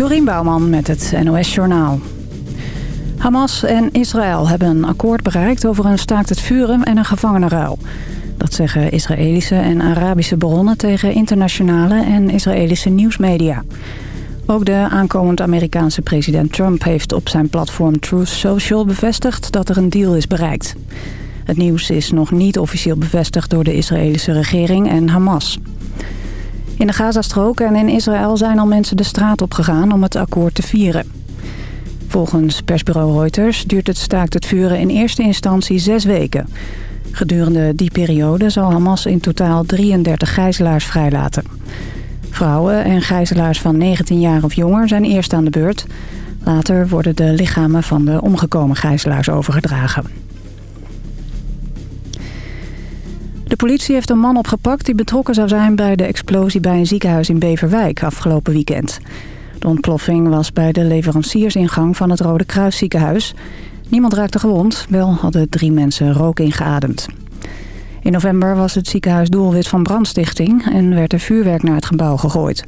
Dorien Bouwman met het NOS Journaal. Hamas en Israël hebben een akkoord bereikt over een staakt het vuren en een gevangenenruil. Dat zeggen Israëlische en Arabische bronnen tegen internationale en Israëlische nieuwsmedia. Ook de aankomend Amerikaanse president Trump heeft op zijn platform Truth Social bevestigd dat er een deal is bereikt. Het nieuws is nog niet officieel bevestigd door de Israëlische regering en Hamas. In de Gazastrook en in Israël zijn al mensen de straat op gegaan om het akkoord te vieren. Volgens persbureau Reuters duurt het staakt het vuren in eerste instantie zes weken. Gedurende die periode zal Hamas in totaal 33 gijzelaars vrijlaten. Vrouwen en gijzelaars van 19 jaar of jonger zijn eerst aan de beurt. Later worden de lichamen van de omgekomen gijzelaars overgedragen. De politie heeft een man opgepakt die betrokken zou zijn bij de explosie bij een ziekenhuis in Beverwijk afgelopen weekend. De ontploffing was bij de leveranciersingang van het Rode Kruis ziekenhuis. Niemand raakte gewond, wel hadden drie mensen rook ingeademd. In november was het ziekenhuis doelwit van brandstichting en werd er vuurwerk naar het gebouw gegooid.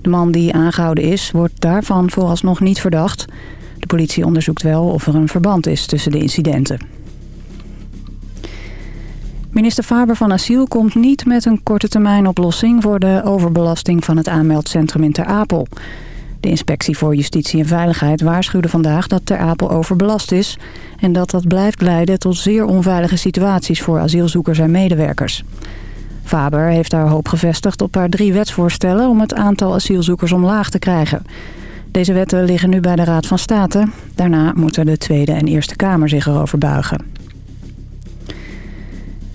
De man die aangehouden is, wordt daarvan vooralsnog niet verdacht. De politie onderzoekt wel of er een verband is tussen de incidenten. Minister Faber van Asiel komt niet met een korte termijn oplossing... voor de overbelasting van het aanmeldcentrum in Ter Apel. De inspectie voor Justitie en Veiligheid waarschuwde vandaag dat Ter Apel overbelast is... en dat dat blijft leiden tot zeer onveilige situaties voor asielzoekers en medewerkers. Faber heeft daar hoop gevestigd op haar drie wetsvoorstellen... om het aantal asielzoekers omlaag te krijgen. Deze wetten liggen nu bij de Raad van State. Daarna moeten de Tweede en Eerste Kamer zich erover buigen.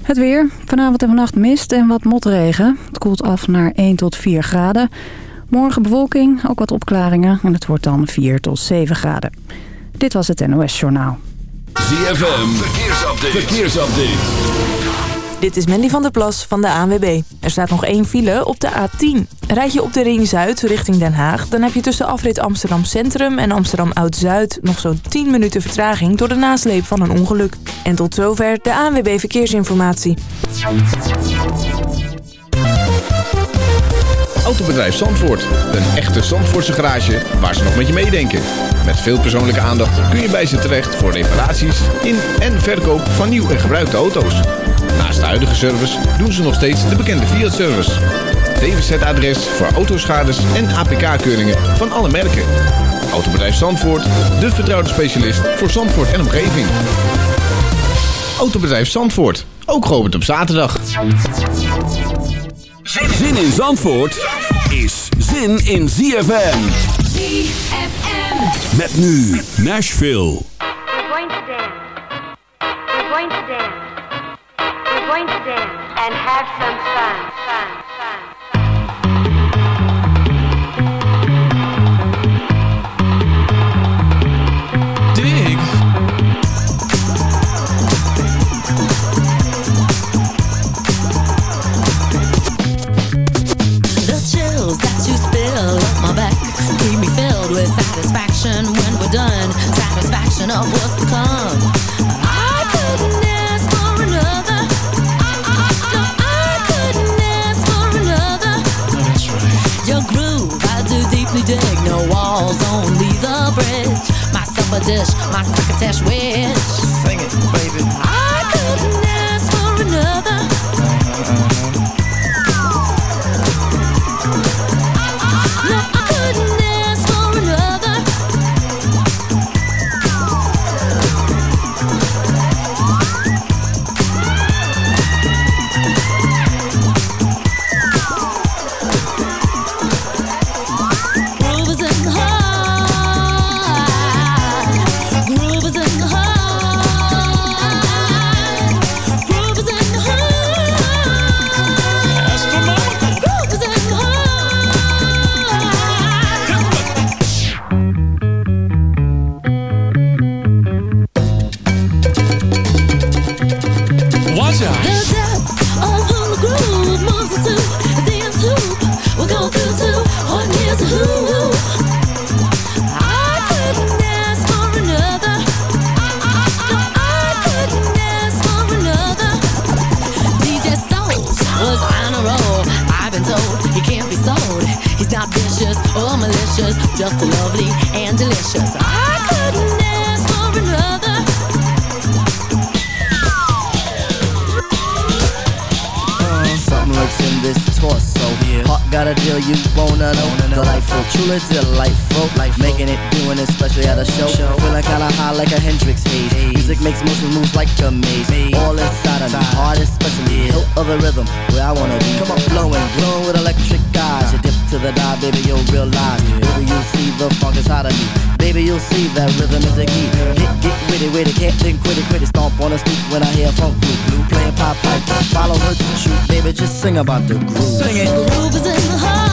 Het weer. Vanavond en vannacht mist en wat motregen. Het koelt af naar 1 tot 4 graden. Morgen bewolking, ook wat opklaringen. En het wordt dan 4 tot 7 graden. Dit was het NOS Journaal. ZFM. Verkeersupdate. Verkeersupdate. Dit is Mandy van der Plas van de ANWB. Er staat nog één file op de A10. Rijd je op de Ring Zuid richting Den Haag... dan heb je tussen afrit Amsterdam Centrum en Amsterdam Oud-Zuid... nog zo'n 10 minuten vertraging door de nasleep van een ongeluk. En tot zover de ANWB Verkeersinformatie. Autobedrijf Zandvoort. Een echte Zandvoortse garage waar ze nog met je meedenken. Met veel persoonlijke aandacht kun je bij ze terecht... voor reparaties in en verkoop van nieuw en gebruikte auto's. Naast de huidige service doen ze nog steeds de bekende Fiat-service. DWZ-adres voor autoschades en APK-keuringen van alle merken. Autobedrijf Zandvoort, de vertrouwde specialist voor Zandvoort en omgeving. Autobedrijf Zandvoort, ook geopend op zaterdag. Zin in Zandvoort is zin in ZFM. ZFM. Met nu Nashville. We're going to dance. We're going to dance. We're going to dance and have some fun. Fun. Fun. Dig. The chills that you spill up my back keep me filled with satisfaction when we're done. Satisfaction of what's to come. I do deeply dig. No walls, only the bridge. My supper dish, my crocketesh wish. wanna speak when I hear funk with blue playing pop pipe. Follow her to shoot, baby, just sing about the groove. Sing it. The groove is in the heart.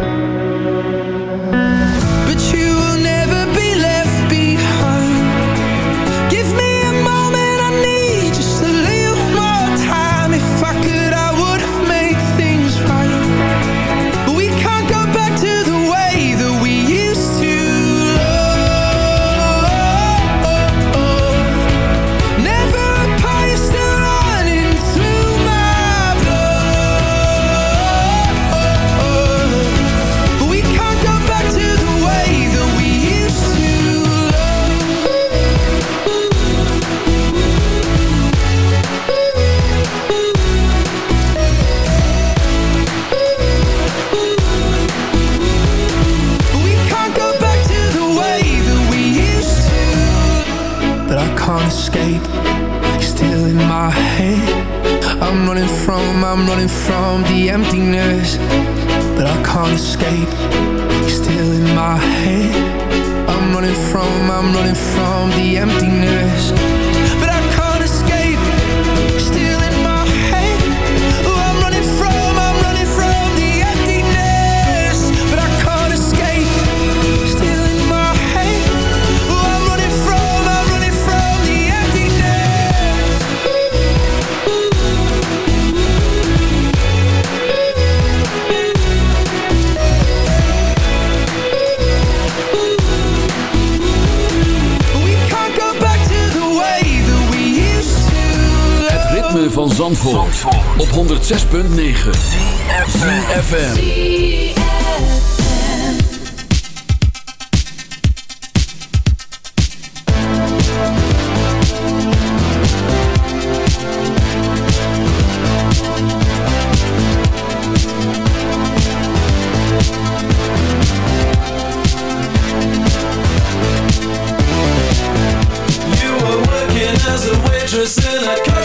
Waitress in a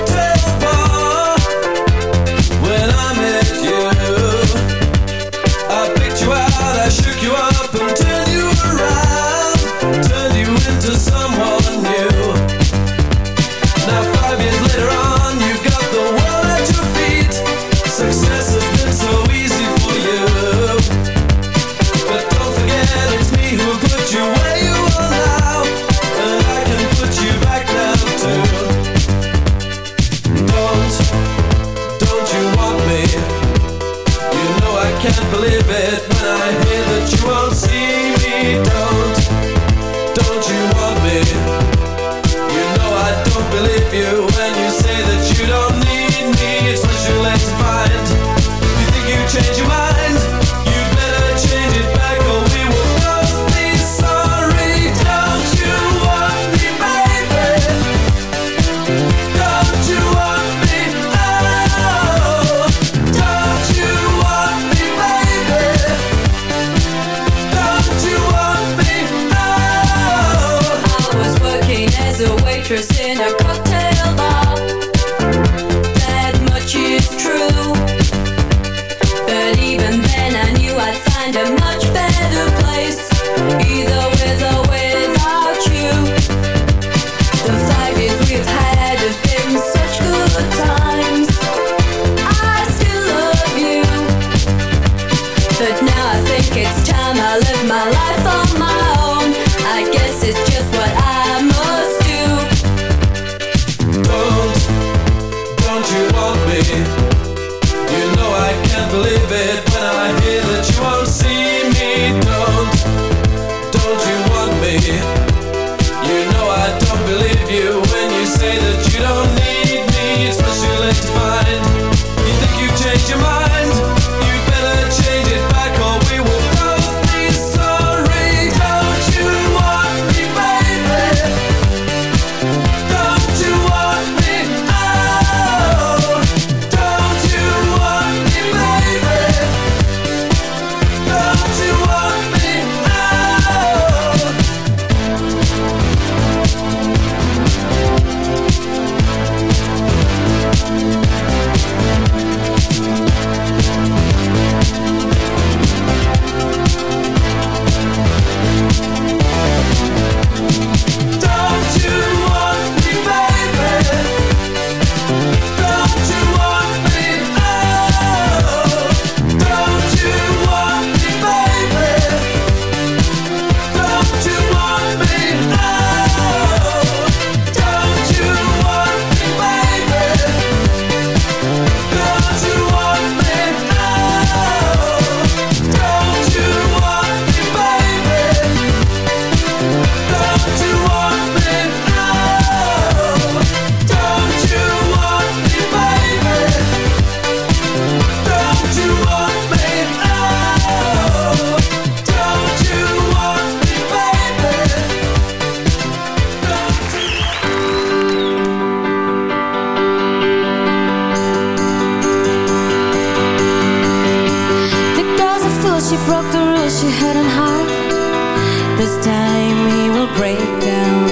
me will break down.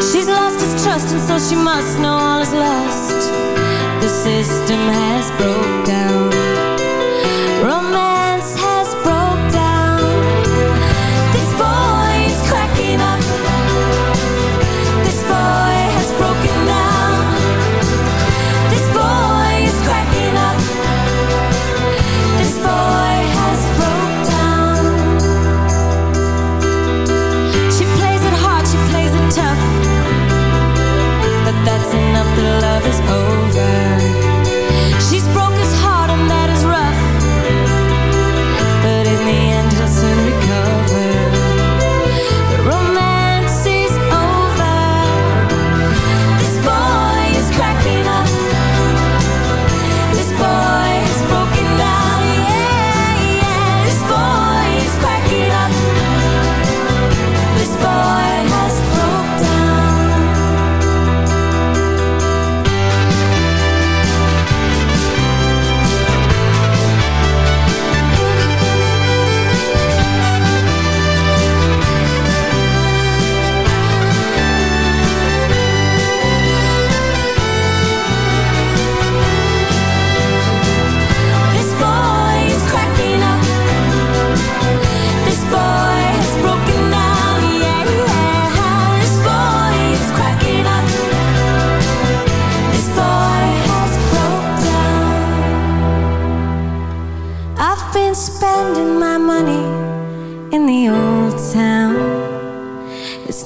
She's lost his trust and so she must know all is lost. The system has broke down.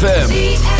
ZFM.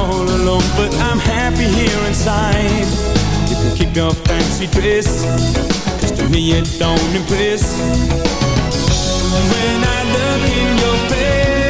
all alone, but I'm happy here inside. You can keep your fancy dress, cause to me it don't impress. When I look in your face.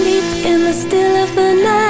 sleep in the still of the night.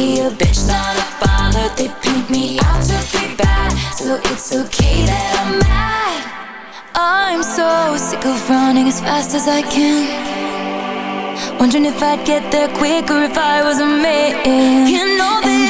be a bitch, not a baller. They paint me out to be bad, so it's okay that I'm mad. I'm so sick of running as fast as I can. Wondering if I'd get there quicker if I was a man. You know that